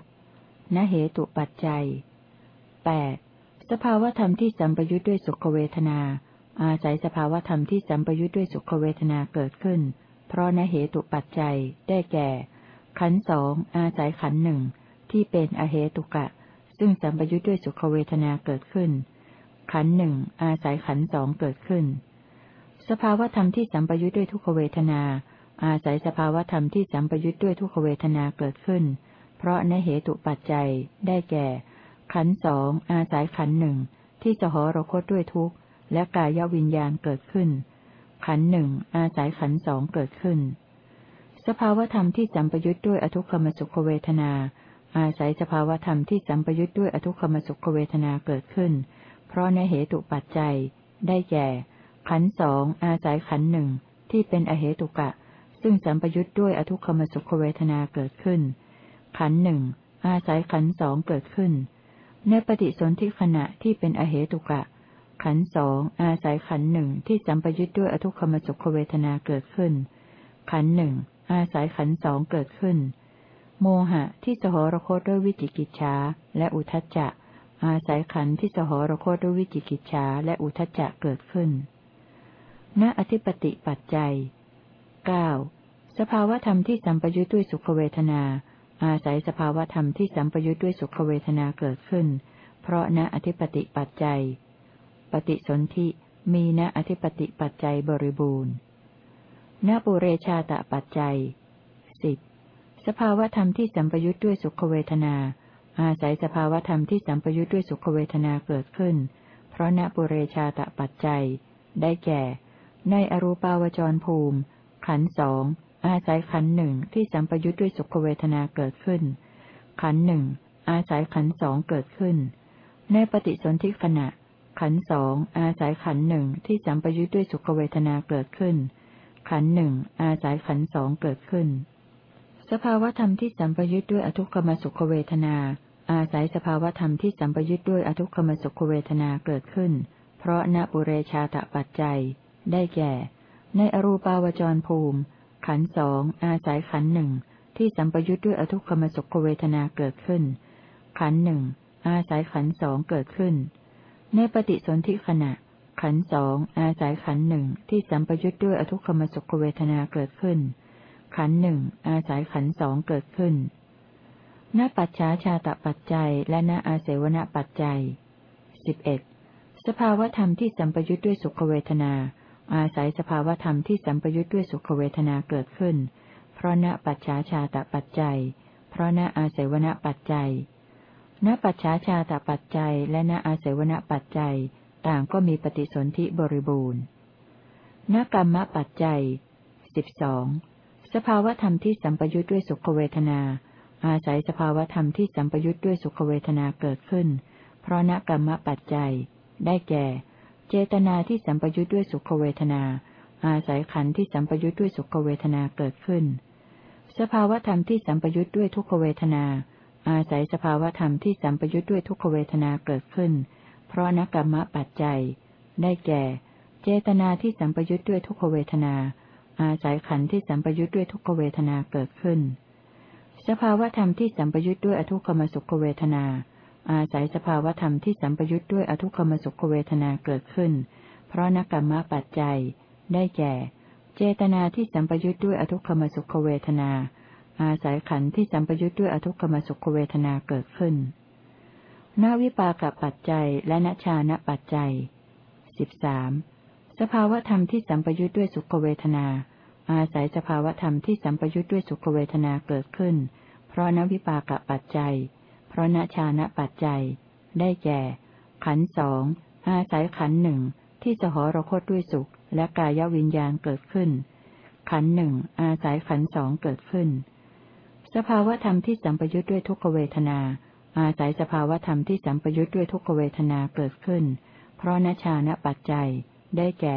นเหตุปัจจัยแปดสภาวธรรมที่สัมปยุทธ์ด้วยสุขเวทนา อาศัยสภาวธรรมที่สัมปยุทธ์ด้วยสุขเวทนาเกิดขึ้น เพราะนเหตุปัจจัยได้แก่ ขันสองอาศัยขันหนึ่งที่เป็นอเหตุกะ ซึ่งสัมปยุทธ์ด้วยสุขเวทนาเกิดขึ้น ขันหนึ่งอาศัยขันสองเกิดขึ้น สภาวธรรมที่สัมปยุทธ์ด้วยทุกขเวทนา อาศัยสภาวธรรมที่สัมปยุทธ์ด้วยทุกขเวทนาเกิดขึ้น เพราะนเหตุปัจจัย ได้แก่ ขันสองอาศัยขันหนึ่งที่จะหรคตด้วยทุกข์ และกายวิญญาณเกิดขึ้น ขันหนึ่งอาศัยขันสองเกิดขึ้น สภาวธรรมที่สัมปยุทธ์ด้วยอทุกขมสุขเวทนา อาศัยสภาวธรรมที่สัมปยุทธ์ด้วยอทุกขมสุขเวทนาเกิดขึ้น เพราะในเหตุปัจจัย ได้แก่ ขันสองอาศัยขันหนึ่งที่เป็นอเหตุกะ ซึ่งสัมปยุทธ์ด้วยอทุกขมสุขเวทนาเกิดขึ้น ขันหนึ่งอาศัยขันสองเกิดขึ้น ในปฏิสนธิขณะที่เป็นอเหตุกะ ขันสองอาศัยขันหนึ่งที่สัมปยุทธ์ด้วยอทุกขมสุขเวทนาเกิดขึ้น ขันหนึ่งอาศัยขันสองเกิดขึ้น โมหะที่สหรคตด้วยวิจิกิจฉาและอุทจจะ อาศัยขันที่สหรคตด้วยวิจิกิจฉาและอุทจจะเกิดขึ้นณอธิปติปัจจัย เก้าสภาวธรรมที่สัมปยุทธ์ด้วยสุขเวทนา อาศัยสภาวธรรมที่สัมปยุทธ์ด้วยสุขเวทนาเกิดขึ้น เพราะณอธิปติปัจจัย ปฏิสนธิมีณอธิปติปัจจัยบริบูรณ์ณปุเรชาตปัจจัยสิบสภาวธรรมที่สัมปยุทธ์ด้วยสุขเวทนา อาศัยสภาวธรรมที่สัมปยุทธ์ด้วยสุขเวทนาเกิดขึ้น เพราะณปุเรชาตปัจจัย ได้แก่ ในอรูปาวจรภูมิ ขันสองอาศัยขันหนึ่งที่สัมปยุทธ์ด้วยสุขเวทนาเกิดขึ้น ขันหนึ่งอาศัยขันสองเกิดขึ้น ในปฏิสนธิขณะ ขันสองอาศัยขันหนึ่งที่สัมปยุทธ์ด้วยสุขเวทนาเกิดขึ้น ขันหนึ่งอาศัยขันสองเกิดขึ้น สภาวธรรมที่สัมปยุทธ์ด้วยอทุกขมสุขเวทนา อาศัยสภาวธรรมที่สัมปยุทธ์ด้วยอทุกขมสุขเวทนาเกิดขึ้น เพราะณปุเรชาตปัจจัย ได้แก่ ในอรูปาวจรภูมิ ขันสองอาศัยขันหนึ่งที่สัมปยุทธ์ด้วยอทุกขมสุขเวทนาเกิดขึ้น ขันหนึ่งอาศัยขันสองเกิดขึ้น ในปฏิสนธิขณะ ขันสองอาศัยขันหนึ่งที่สัมปยุทธ์ด้วยอทุกขมสุขเวทนาเกิดขึ้น ขันหนึ่งอาศัยขันสองเกิดขึ้นณปัจฉาชาตปัจจัยและณอาเสวนปัจจัยสิบเอ็ดสภาวธรรมที่สัมปยุทธ์ด้วยสุขเวทนา อาศัยสภาวธรรมที่สัมปยุทธ์ด้วยสุขเวทนาเกิดขึ้น เพราะณปัจฉาชาตปัจจัย เพราะณอาเสวนปัจจัย ณปัจฉาชาตปัจจัย และณอาเสวนปัจจัย ต่างก็มีปฏิสนธิบริบูรณ์ณกรรมปัจจัยสิบสองสภาวธรรมที่สัมปยุทธ์ด้วยสุขเวทนา อาศัยสภาวธรรมที่สัมปยุทธ์ด้วยสุขเวทนาเกิดขึ้น เพราะณกรรมปัจจัย ได้แก่ เจตนาที่สัมปยุทธ์ด้วยสุขเวทนา อาศัยขันธ์ที่สัมปยุทธ์ด้วยสุขเวทนาเกิดขึ้น สภาวธรรมที่สัมปยุทธ์ด้วยทุกขเวทนา อาศัยสภาวธรรมที่สัมปยุทธ์ด้วยทุกขเวทนาเกิดขึ้น เพราะนกรรมปัจจัย ได้แก่ เจตนาที่สัมปยุทธ์ด้วยทุกขเวทนา อาศัยขันธ์ที่สัมปยุทธ์ด้วยทุกขเวทนาเกิดขึ้น สภาวธรรมที่สัมปยุทธ์ด้วยอทุกขมสุขเวทนา อาศัยสภาวธรรมที่สัมปยุทธ์ด้วยอทุกขมสุขเวทนาเกิดขึ้น เพราะนักกรรมปัจจัย ได้แก่ เจตนาที่สัมปยุทธ์ด้วยอทุกขมสุขเวทนา อาศัยขันธ์ที่สัมปยุทธ์ด้วยอทุกขมสุขเวทนาเกิดขึ้นนาวิปากปัจจัยและนชานะปัจจัยสิบสามสภาวธรรมที่สัมปยุทธ์ด้วยสุขเวทนา อาศัยสภาวธรรมที่สัมปยุทธ์ด้วยสุขเวทนาเกิดขึ้น เพราะนวิปากปัจจัย เพราะนชานะปัจจัย ได้แก่ ขันสองอาศัยขันหนึ่งที่จะหอรคตด้วยสุข และกายวิญญาณเกิดขึ้น ขันหนึ่งอาศัยขันสองเกิดขึ้น สภาวธรรมที่สัมปยุทธ์ด้วยทุกขเวทนา อาศัยสภาวธรรมที่สัมปยุทธ์ด้วยทุกขเวทนาเกิดขึ้น เพราะนชานะปัจจัย ได้แก่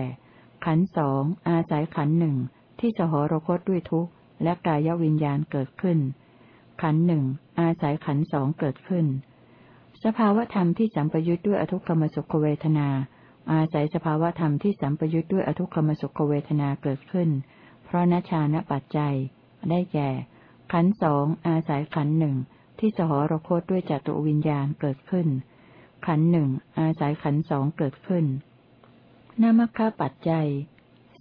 ขันสองอาศัยขันหนึ่งที่จะหรคตด้วยทุกข์และกายวิญญาณเกิดขึ้น ขันหนึ่งอาศัยขันสองเกิดขึ้น สภาวธรรมที่สัมปยุทธ์ด้วยอทุกขมสุขเวทนา อาศัยสภาวธรรมที่สัมปยุทธ์ด้วยอทุกขมสุขเวทนาเกิดขึ้น เพราะนชานะปัจจัย ได้แก่ ขันสองอาศัยขันหนึ่งที่สหรคตด้วยจัตุวิญญาณเกิดขึ้น ขันหนึ่งอาศัยขันสองเกิดขึ้นนามคปัจจัย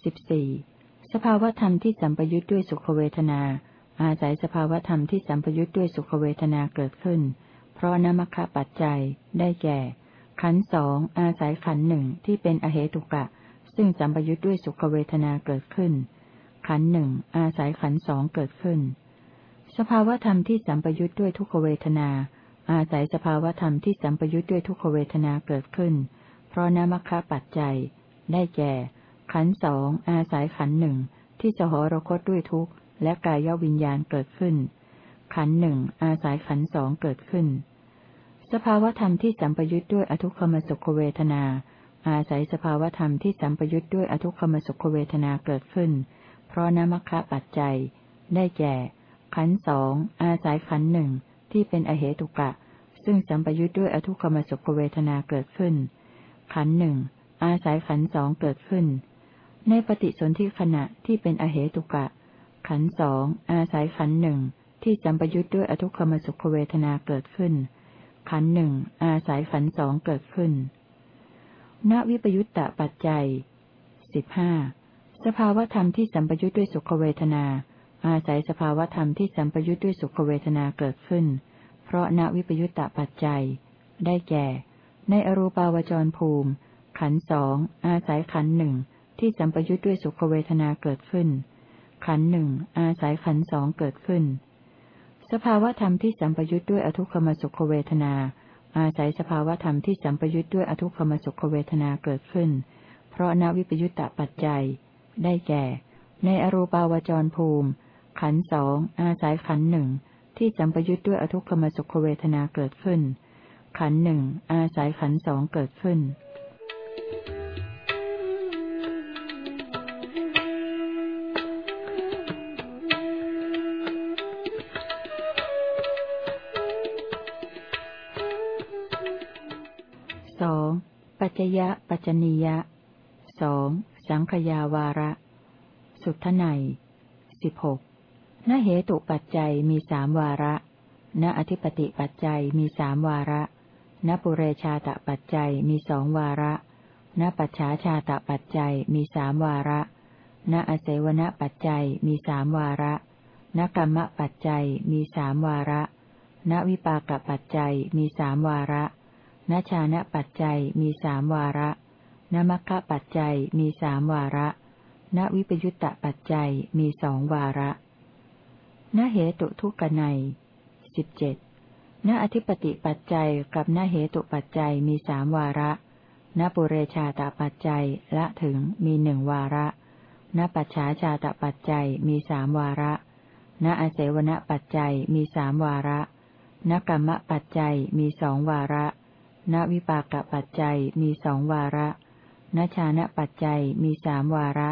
สิบสี่สภาวธรรมที่สัมปยุทธ์ด้วยสุขเวทนา อาศัยสภาวธรรมที่สัมปยุทธ์ด้วยสุขเวทนาเกิดขึ้น เพราะนามคปัจจัยได้แก่ ขันสองอาศัยขันหนึ่งที่เป็นอเหตุกะ ซึ่งสัมปยุทธ์ด้วยสุขเวทนาเกิดขึ้น ขันหนึ่งอาศัยขันสองเกิดขึ้น สภาวธรรมที่สัมปยุทธ์ด้วยทุกขเวทนา อาศัยสภาวธรรมที่สัมปยุทธ์ด้วยทุกขเวทนาเกิดขึ้น เพราะนามคปัจจัย ได้แก่ ขันสองอาศัยขันหนึ่งที่จะหรคตด้วยทุกข์ และกายวิญญาณเกิดขึ้น ขันหนึ่งอาศัยขันสองเกิดขึ้น สภาวธรรมที่สัมปยุทธ์ด้วยอทุกขมสุขเวทนา อาศัยสภาวธรรมที่สัมปยุทธ์ด้วยอทุกขมสุขเวทนาเกิดขึ้น เพราะนามคปัจจัย ได้แก่ ขันสองอาศัยขันหนึ่งที่เป็นอเหตุกะ ซึ่งสัมปยุทธ์ด้วยอทุกขมสุขเวทนาเกิดขึ้น ขันหนึ่งอาศัยขันสองเกิดขึ้น ในปฏิสนธิขณะที่เป็นอเหตุกะ ขันสองอาศัยขันหนึ่งที่สัมปยุทธ์ด้วยอทุกขมสุขเวทนาเกิดขึ้น ขันหนึ่งอาศัยขันสองเกิดขึ้น ณวิปยุตตะปัจจัยสิบห้าสภาวธรรมที่สัมปยุทธ์ด้วยสุขเวทนา อาศัยสภาวธรรมที่สัมปยุทธ์ด้วยสุขเวทนาเกิดขึ้น เพราะณวิปยุตตะปัจจัย ได้แก่ ในอรูปาวจรภูมิ ขันสองอาศัยขันหนึ่งที่สัมปยุทธ์ด้วยสุขเวทนาเกิดขึ้น ขันหนึ่งอาศัยขันสองเกิดขึ้น สภาวธรรมที่สัมปยุทธ์ด้วยอทุกขมสุขเวทนา อาศัยสภาวธรรมที่สัมปยุทธ์ด้วยอทุกขมสุขเวทนาเกิดขึ้น เพราะณวิปยุตตะปัจจัย ได้แก่ ในอรูปาวจรภูมิ ขันสองอาศัยขันหนึ่งที่สัมปยุทธ์ด้วยอทุกขมสุขเวทนาเกิดขึ้น ขันหนึ่งอาศัยขันสองเกิดขึ้น จยะปัจจนียะสองสังขยาวาระ สุทไนสิบหกนเหตุปัจจัยมีสามวาระ ณอธิปติปัจจัยมีสามวาระ ณปุเรชาตปัจจัยมีสองวาระ ณปัจฉาชาตปัจจัยมีสามวาระ ณอเสวนปัจจัยมีสามวาระ ณกรรมปัจจัยมีสามวาระ ณวิปากปัจจัยมีสามวาระ ณชานะปัจจัยมีสามวาระณมัคคะปัจจัยมีสามวาระ ณวิปยุตตปัจจัยมีสองวาระ ณเหตุทุกนัยสิบเจ็ดณอธิปติปัจจัยกับณเหตุปัจจัยมีสามวาระ ณปุเรชาตปัจจัยละถึงมีหนึ่งวาระ ณปัจฉาชาตปัจจัยมีสามวาระ ณอเสวนปัจจัยมีสามวาระ ณกรรมปัจจัยมีสองวาระ ณวิปากปัจจัยมีสองวาระ ณชานะปัจจัยมีสามวาระ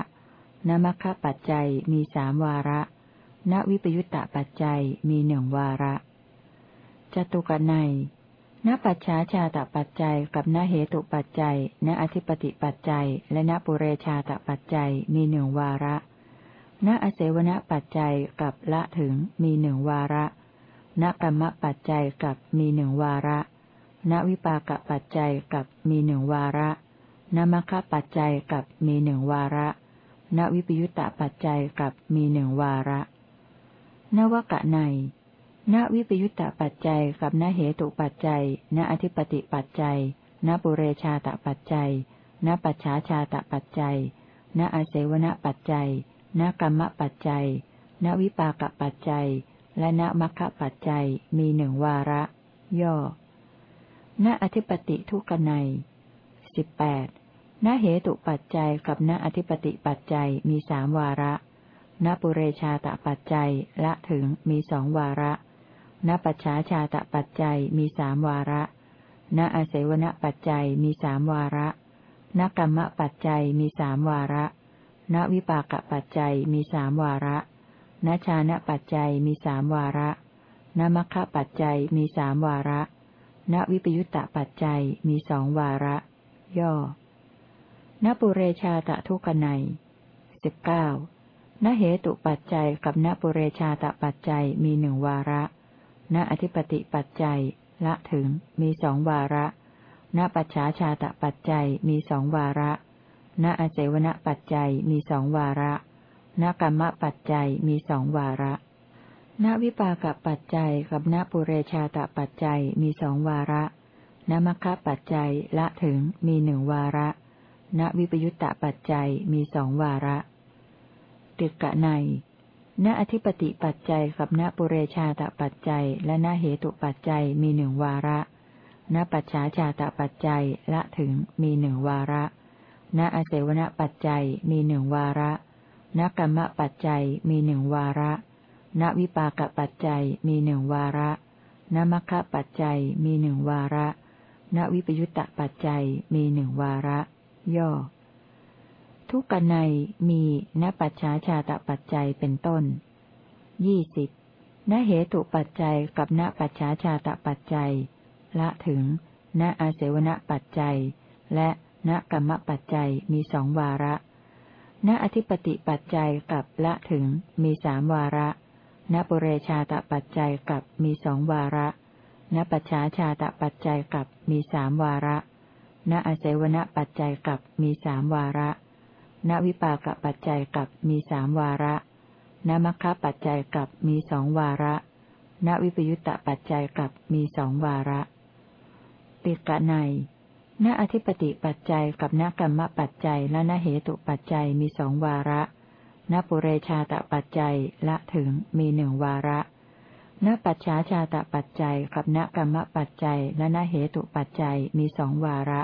ณมัคคะปัจจัยมีสามวาระ ณวิปยุตตะปัจจัยมีหนึ่งวาระ จตุกนัยณปัจฉาชาตปัจจัยกับณเหตุปัจจัย ณอธิปติปัจจัย และณปุเรชาตปัจจัยมีหนึ่งวาระ ณอเสวนปัจจัยกับละถึงมีหนึ่งวาระ ณกรรมปัจจัยกับมีหนึ่งวาระ ณวิปากปัจจัยกับมีหนึ่งวาระณมัคคะปัจจัยกับมีหนึ่งวาระณวิปยุตตปัจจัยกับมีหนึ่งวาระนวกะในณวิปยุตตปัจจัยกับณเหตุปัจจัย ณอธิปติปัจจัย ณปุเรชาตปัจจัย ณปัจฉาชาตปัจจัย ณอาเสวนปัจจัย ณกรรมปัจจัย ณวิปากปัจจัย และณมัคคะปัจจัยมีหนึ่งวาระ ย่อ ณอธิปติทุกนัยสิบแปดณเหตุปัจจัยกับณอธิปติปัจจัยมีสามวาระ ณปุเรชาตปัจจัยละถึงมีสองวาระ ณปัจฉาชาตปัจจัยมีสามวาระ ณอาศัยวณปัจจัยมีสามวาระ ณกรรมปัจจัยมีสามวาระ ณวิปากปัจจัยมีสามวาระ ณชานะปัจจัยมีสามวาระ ณมัคคะปัจจัยมีสามวาระ ณวิปยุตตะปัจจัยมีสองวาระ ย่อ ณปุเรชาตะทุกนัยสิบเก้าณเหตุปัจจัยกับณปุเรชาตะปัจจัยมีหนึ่งวาระ ณอธิปติปัจจัยละถึงมีสองวาระ ณปัจฉาชาตะปัจจัยมีสองวาระ ณอเจวณปัจจัยมีสองวาระ ณกรรมปัจจัยมีสองวาระ ณวิปากปัจจัยกับณปุเรชาตปัจจัยมีสองวาระณมัคคะปัจจัยละถึงมีหนึ่งวาระ ณวิปยุตตปัจจัยมีสองวาระติกะใน ณอธิปติปัจจัยกับณปุเรชาตปัจจัย และณเหตุปัจจัยมีหนึ่งวาระ ณปัจฉาชาตปัจจัยละถึงมีหนึ่งวาระ ณอเสวนปัจจัยมีหนึ่งวาระ ณกรรมปัจจัยมีหนึ่งวาระ ณวิปากปัจจัยมีหนึ่งวาระ ณมัคคะปัจจัยมีหนึ่งวาระ ณวิปยุตตปัจจัยมีหนึ่งวาระ ย่อ ทุกกันในมีณปัจฉาชาตปัจจัยเป็นต้น ยี่สิบณเหตุปัจจัยกับณปัจฉาชาตปัจจัย ละถึง ณอาเสวนปัจจัย และณกรรมปัจจัยมีสองวาระ ณอธิปติปัจจัยกับละถึงมีสามวาระ ณปุเรชาตปัจจัยกับมีสองวาระณปัจฉาชาตปัจจัยกับมีสามวาระณอาศัยวณปัจจัยกับมีสามวาระณวิปากปัจจัยกับมีสามวาระณมัคคะปัจจัยกับมีสองวาระณวิปยุตตปัจจัยกับมีสองวาระ ติกะในณอธิปติปัจจัยกับณกรรมปัจจัยและณเหตุปัจจัยมีสองวาระ ณปุเรชาตปัจจัยละถึงมีหนึ่งวาระณปัจฉาชาตปัจจัยกับณกรรมปัจจัยและณเหตุปัจจัยมีสองวาระ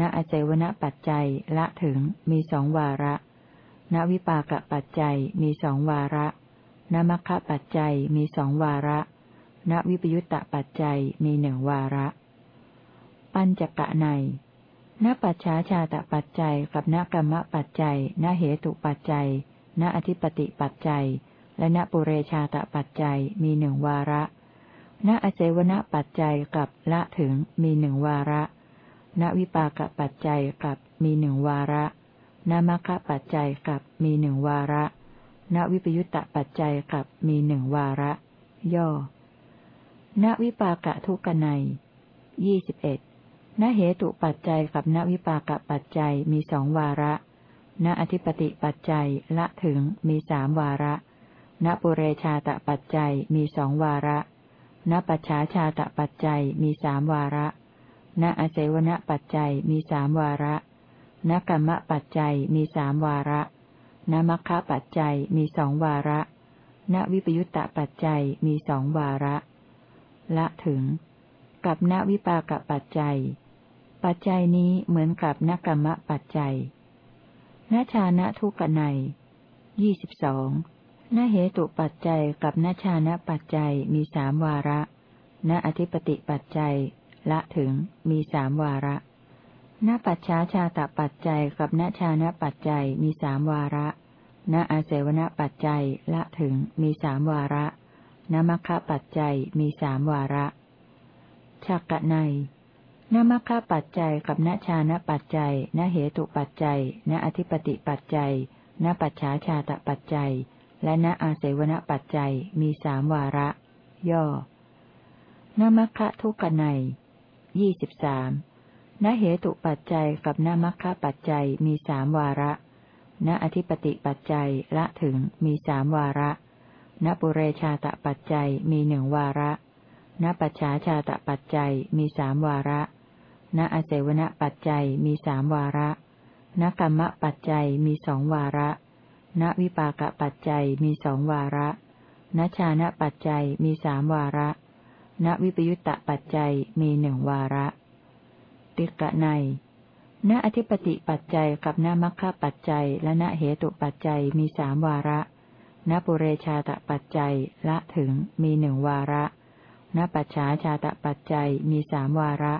ณอเจวนปัจจัยละถึงมีสองวาระ ณวิปากปัจจัยมีสองวาระ ณมัคคะปัจจัยมีสองวาระ ณวิปยุตตปัจจัยมีหนึ่งวาระ ปัญจกะในณปัจฉาชาตปัจจัยกับณกรรมปัจจัยณเหตุปัจจัย ณอธิปติปัจจัย และณปุเรชาตปัจจัยมีหนึ่งวาระ ณอเสวนปัจจัยกับละถึงมีหนึ่งวาระ ณวิปากปัจจัยกับมีหนึ่งวาระณมัคคะปัจจัยกับมีหนึ่งวาระ ณวิปยุตตปัจจัยกับมีหนึ่งวาระ ย่อ ณวิปากะทุกนัยยี่สิบเอ็ดณเหตุปัจจัยกับณวิปากปัจจัยมีสองวาระ ณอธิปติปัจจัยละถึงมีสามวาระ ณปุเรชาตปัจจัยมีสองวาระ ณปัจฉาชาตปัจจัยมีสามวาระ ณอเจวณปัจจัยมีสามวาระ ณกรรมปัจจัยมีสามวาระ ณมัคคะปัจจัยมีสองวาระ ณวิปยุตตปัจจัยมีสองวาระ ละถึง กับณวิปากปัจจัย ปัจจัยนี้เหมือนกับนกรรมปัจจัย นชานะทุกนัยยี่สิบสองนเหตุปัจจัยกับนชานะปัจจัยมีสามวาระ ณอธิปติปัจจัย ละถึงมีสามวาระ ณปัจฉาชาตปัจจัยกับนชานะปัจจัยมีสามวาระ ณอาเสวนปัจจัยละถึงมีสามวาระณมัคคะปัจจัยมีสามวาระชักกะใน นมัคคะปัจจัยกับณชานะปัจจัย ณเหตุปัจจัย ณอธิปติปัจจัย ณปัจฉาชาตปัจจัย และณอาเสวนปัจจัยมีสามวาระ ย่อนมัคคะทุกนัยยี่สิบสามณเหตุปัจจัยกับณมัคคะปัจจัยมีสามวาระ ณอธิปติปัจจัยละถึงมีสามวาระ ณปุเรชาตปัจจัยมีหนึ่งวาระ ณปัจฉาชาตปัจจัยมีสามวาระ ณอาเสวนปัจจัยมีสามวาระณกรรมปัจจัยมีสองวาระ ณวิปากปัจจัยมีสองวาระ ณชานะปัจจัยมีสามวาระ ณวิปยุตตปัจจัยมีหนึ่งวาระ ติกะในณอธิปติปัจจัยกับณมัคคะปัจจัย และณเหตุปัจจัยมีสามวาระ ณปุเรชาตปัจจัยละถึงมีหนึ่งวาระ ณปัจฉาชาตปัจจัยมีสามวาระ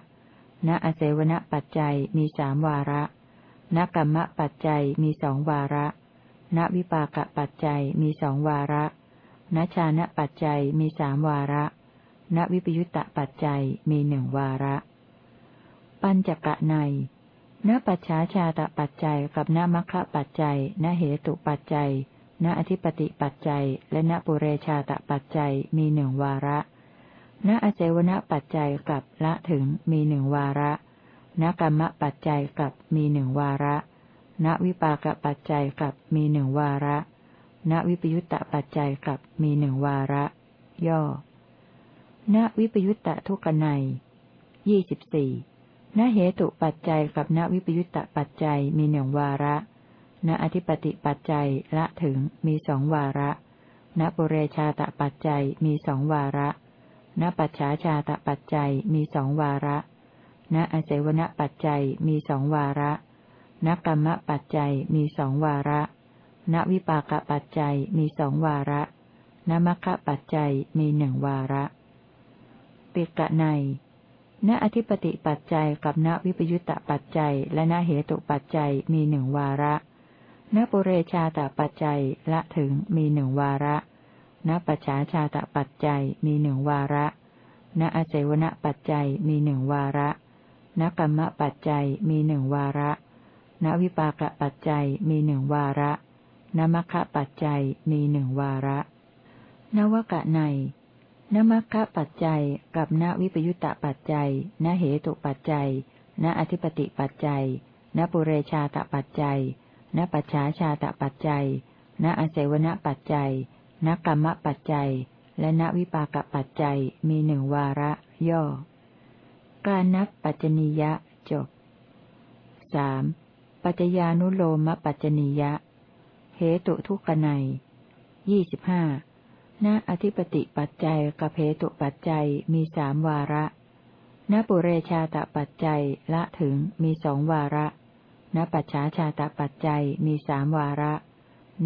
ณอเสวนปัจจัยมีสามวาระ ณกรรมปัจจัยมีสองวาระ ณวิปากปัจจัยมีสองวาระ ณชานะปัจจัยมีสามวาระ ณวิปยุตตปัจจัยมีหนึ่งวาระ ปัญจกะในณปัจฉาชาตปัจจัยกับณมัคคะปัจจัย ณเหตุปัจจัย ณอธิปติปัจจัย และณปุเรชาตปัจจัยมีหนึ่งวาระ ณอเจวณปัจจัยกับละถึงมีหนึ่งวาระ ณกรรมปัจจัยกับมีหนึ่งวาระ ณวิปากปัจจัยกับมีหนึ่งวาระ ณวิปยุตตปัจจัยกับมีหนึ่งวาระ ย่อ ณวิปยุตตทุกนัยยี่สิบสี่ณเหตุปัจจัยกับณวิปยุตตปัจจัยมีหนึ่งวาระ ณอธิปติปัจจัยละถึงมีสองวาระ ณปุเรชาตปัจจัยมีสองวาระ ณปัจฉาชาตปัจจัยมีสองวาระ ณอเสวนปัจจัยมีสองวาระ ณกรรมปัจจัยมีสองวาระ ณวิปากปัจจัยมีสองวาระ ณมัคคะปัจจัยมีหนึ่งวาระ ปิกะใน ณอธิปติปัจจัยกับณวิปยุตตปัจจัย และณเหตุปัจจัยมีหนึ่งวาระ ณปุเรชาตปัจจัยละถึงมีหนึ่งวาระ ณปัจฉาชาตปัจจัยมีหนึ่งวาระ ณอาศัยวณปัจจัยมีหนึ่งวาระ ณกรรมปัจจัยมีหนึ่งวาระ ณวิปากปัจจัยมีหนึ่งวาระ ณมัคคะปัจจัยมีหนึ่งวาระ นวกะในนมัคคะปัจจัยกับณวิปยุตตปัจจัย ณเหตุปัจจัย ณอธิปติปัจจัย ณปุเรชาตปัจจัย ณปัจฉาชาตปัจจัย ณอาศัยวณปัจจัย นกรรมปัจจัย และนวิปากปัจจัยมีหนึ่งวาระ ย่อ การนับปัจจนียะจบสามปัจจญานุโลมปัจจนียะ เหตุทุกนัยยี่สิบห้าณอธิปติปัจจัยกับเหตุปัจจัยมีสามวาระณปุเรชาตปัจจัยละถึงมีสองวาระณปัจฉาชาตปัจจัยมีสามวาระ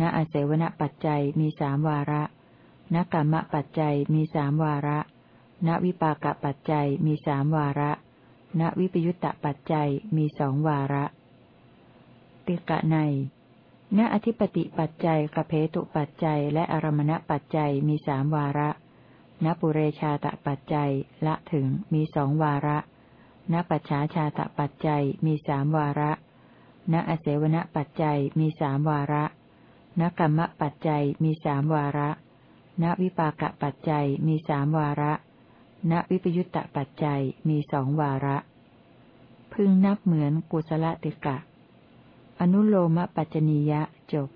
ณอาเสวนปัจจัยมีสามวาระณกรรมปัจจัยมีสามวาระ ณวิปากปัจจัยมีสามวาระ ณวิปยุตตปัจจัยมีสองวาระ ติกะใน ณอธิปติปัจจัยกเพตุปัจจัย และอารมณปัจจัยมีสามวาระ ณปุเรชาตปัจจัยละถึงมีสองวาระ ณปัจฉาชาตปัจจัยมีสามวาระ ณอเสวนปัจจัยมีสามวาระ ณกรรมปัจจัยมีสามวาระ ณวิปากปัจจัยมีสามวาระ ณวิปยุตตปัจจัยมีสองวาระ พึงนับเหมือนกุศลติกะ อนุโลมปัจจนียะจบ